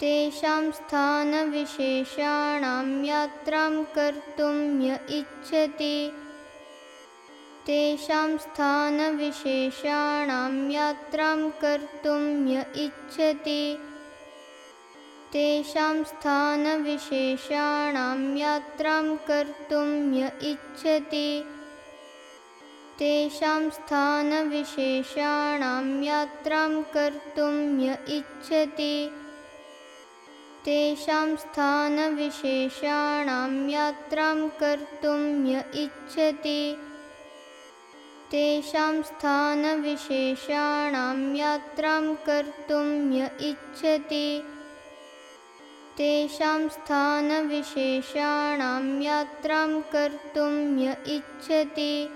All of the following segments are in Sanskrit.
तेषां स्थानविशेषाणां यात्रां कर्तुं य इच्छति। तेषां स्थानविशेषाणां यात्रां कर्तुं य इच्छति। तेषां स्थानविशेषाणां यात्रां कर्तुं य इच्छति। तेषां स्थानविशेषाणां यात्रां कर्तुं य इच्छति तेषां स्थानविशेषाणां यात्रां कर्तुं य इच्छति। तेषां स्थानविशेषाणां यात्रां कर्तुं य इच्छति। तेषां स्थानविशेषाणां यात्रां कर्तुं य इच्छति।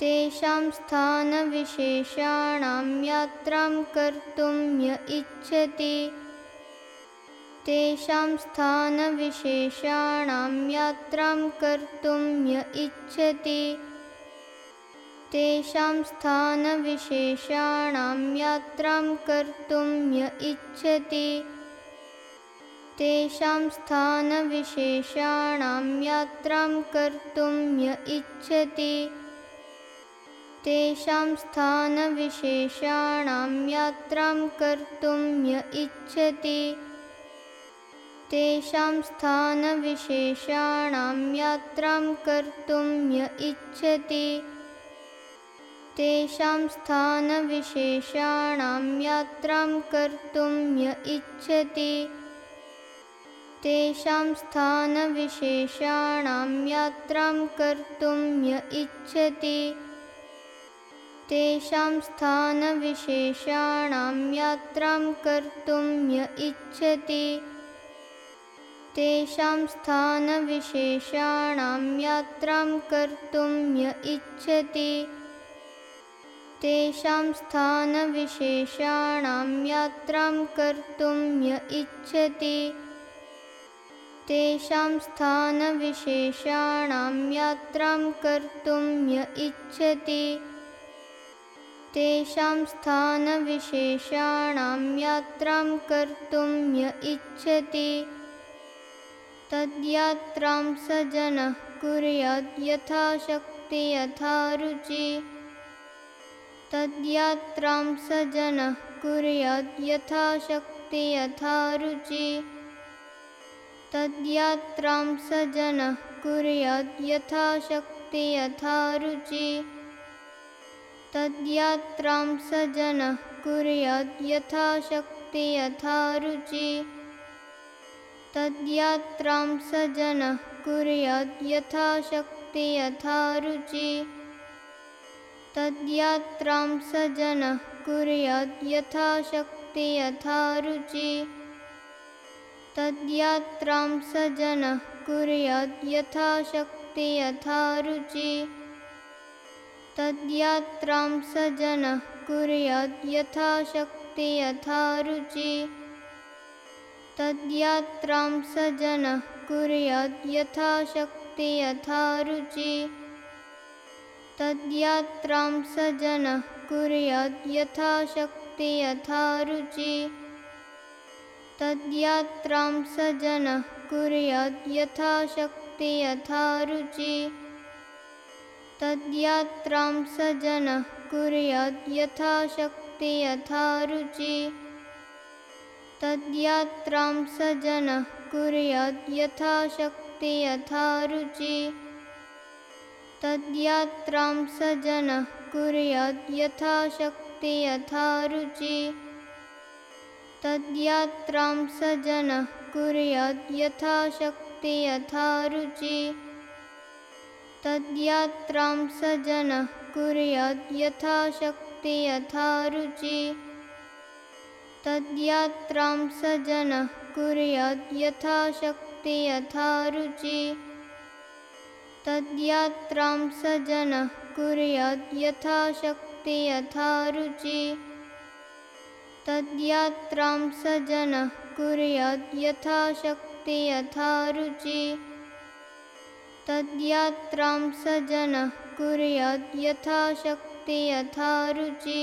तेषां स्थानविशेषाणां यात्रां कर्तुं य इच्छति तेषां स्थानविशेषाणां यात्रां कर्तुं य इच्छति। तेषां स्थानविशेषाणां यात्रां कर्तुं य इच्छति। तेषां स्थानविशेषाणां यात्रां कर्तुं य इच्छति। तेषां स्थानविशेषाणां यात्रां कर्तुं य इच्छति तेषां स्थानविशेषाणां यात्रां कर्तुं य इच्छति। तेषां स्थानविशेषाणां यात्रां कर्तुं य इच्छति। तेषां स्थानविशेषाणां यात्रां कर्तुं य इच्छति। तेषां स्थानविशेषाणां यात्रां कर्तुं य इच्छति तेषां स्थानविशेषाणां यात्रां कर्तुं य इच्छति। तेषां स्थानविशेषाणां यात्रां कर्तुं य इच्छति। तेषां स्थानविशेषाणां यात्रां कर्तुं य इच्छति। तेषां स्थानविशेषाणां यात्रां कर्तुं य इच्छति तद्यात्रां स जनः कुर्यात् यथाशक्ति यथा रुचि तद्यात्रां स जनः कुर्यात् यथाशक्ति यथा रुचि तद्यात्रां स जनः यथाशक्ति यथा रुचि तद्यात्रां स जनः कुर्यात् यथाशक्ति यथा रुचि तद्यात्रां स जनः यथाशक्ति यथा रुचि तद्यात्रां स जनः कुर्यात् यथाशक्ति यथा रुचि तद्यात्रां स जनः कुर्यात् यथाशक्ति यथा रुचि तद्यात्रां स जनः कुर्यात् यथाशक्ति यथा रुचि तद्यात्रां स जनः कुर्यात् यथाशक्ति यथा रुचि। तद्यात्रां स जनः कुर्यात् यथाशक्ति यथा रुचि। तद्यात्रां स जनः कुर्यात् यथाशक्ति यथा रुचि। तद्यात्रां स जनः कुर्यात् यथाशक्ति यथा रुचि तद्यात्रां स जनः कुर्यात् यथाशक्ति यथा रुचि तद्यात्रां स जनः कुर्यात् यथाशक्ति यथा रुचि तद्यात्रां स जनः यथाशक्ति यथा रुचि तद्यात्रां स जनः कुर्यात् यथाशक्ति यथा रुचि तद्यात्रां स जनः कुर्यात् यथाशक्ति यथा रुचि तद्यात्रां स जनः कुर्यात् यथाशक्ति यथा रुचि तद्यात्रां स जनः कुर्यात् यथाशक्ति यथा रुचि तद्यात्रां स जनः कुर्यात् यथाशक्ति यथा रुचि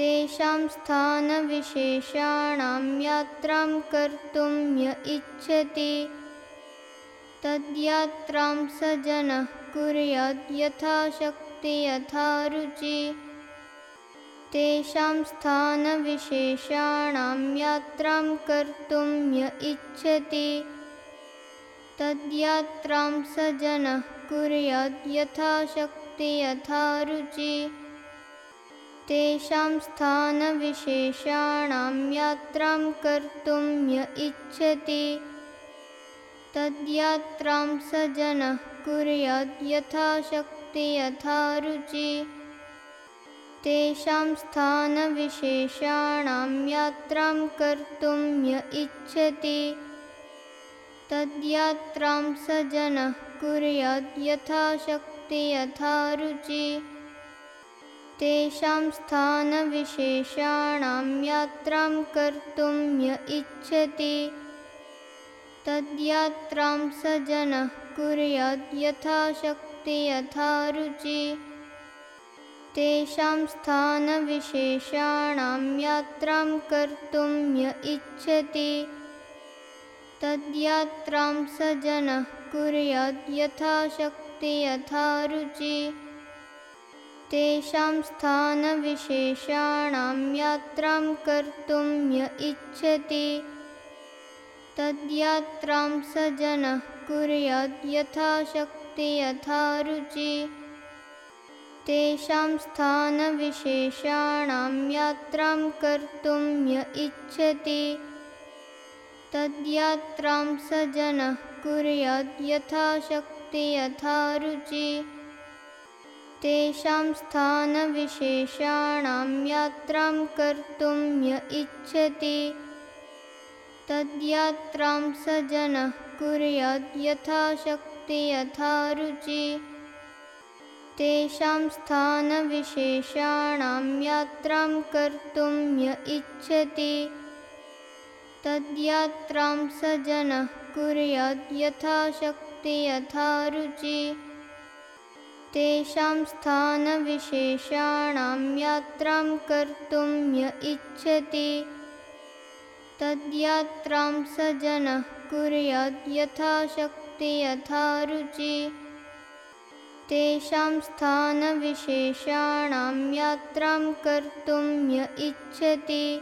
तेषां स्थानविशेषाणां यात्रां कर्तुं य इच्छति। तद्यात्रां स जनः कुर्याद् यथाशक्ति यथा रुचि। तेषां स्थानविशेषाणां यात्रां कर्तुं य इच्छति। तद्यात्रां स जनः कुर्याद् यथाशक्ति यथा रुचि तेषां स्थानविशेषाणां यात्रां कर्तुं य इच्छति। तद्यात्रां स जनः कुर्याद् यथाशक्ति यथा रुचि। तेषां स्थानविशेषाणां यात्रां कर्तुं य इच्छति। तद्यात्रां स जनः कुर्याद् यथाशक्ति यथा रुचि तेषां स्थानविशेषाणां यात्रां कर्तुं य इच्छति। तद्यात्रां स जनः कुर्याद् यथाशक्ति यथा रुचि। तेषां स्थानविशेषाणां यात्रां कर्तुं य इच्छति। तद्यात्रां स जनः कुर्याद् यथाशक्ति यथा रुचि तेषां स्थानविशेषाणां यात्रां कर्तुं य इच्छति। तद्यात्रां स जनः कुर्याद् यथाशक्ति यथा रुचि तेषां स्थानविशेषाणां यात्रां कर्तुं य इच्छति। तद्यात्रां स जनः कुर्याद् यथाशक्ति यथा रुचि तेषां स्थानविशेषाणां यात्रां कर्तुं य इच्छति। तद्यात्रां स जनः यथाशक्ति यथा रुचि तेषां स्थानविशेषाणां यात्रां कर्तुं य इच्छति। तद्यात्रां स जनः कुर्याद् यथाशक्ति यथा रुचि तेषां स्थानविशेषाणां यात्रां कर्तुं य इच्छति। तद्यात्रां स जनः यथाशक्ति यथा रुचि। तेषां स्थानविशेषाणां यात्रां कर्तुं य इच्छति।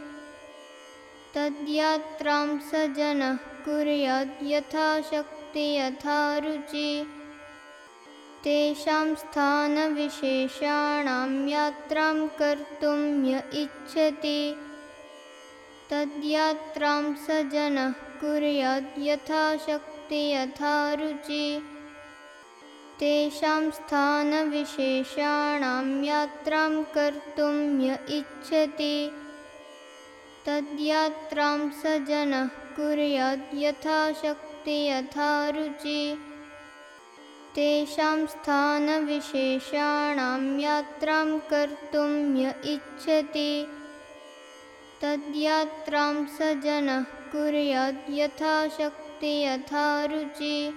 तद्यात्रां स जनः कुर्याद् यथाशक्ति यथा रुचि तेषां स्थानविशेषाणां यात्रां कर्तुं य इच्छति। तद्यात्रां स जनः कुर्याद् यथाशक्ति यथा रुचि। तेषां स्थानविशेषाणां यात्रां कर्तुं य इच्छति। तद्यात्रां स जनः कुर्याद् यथाशक्ति यथा रुचि तेषां स्थानविशेषाणां यात्रां कर्तुं य इच्छति। तद्यात्रां स जनः कुर्याद् यथाशक्ति यथा रुचि